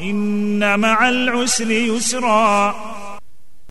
إن مع العسر يسرا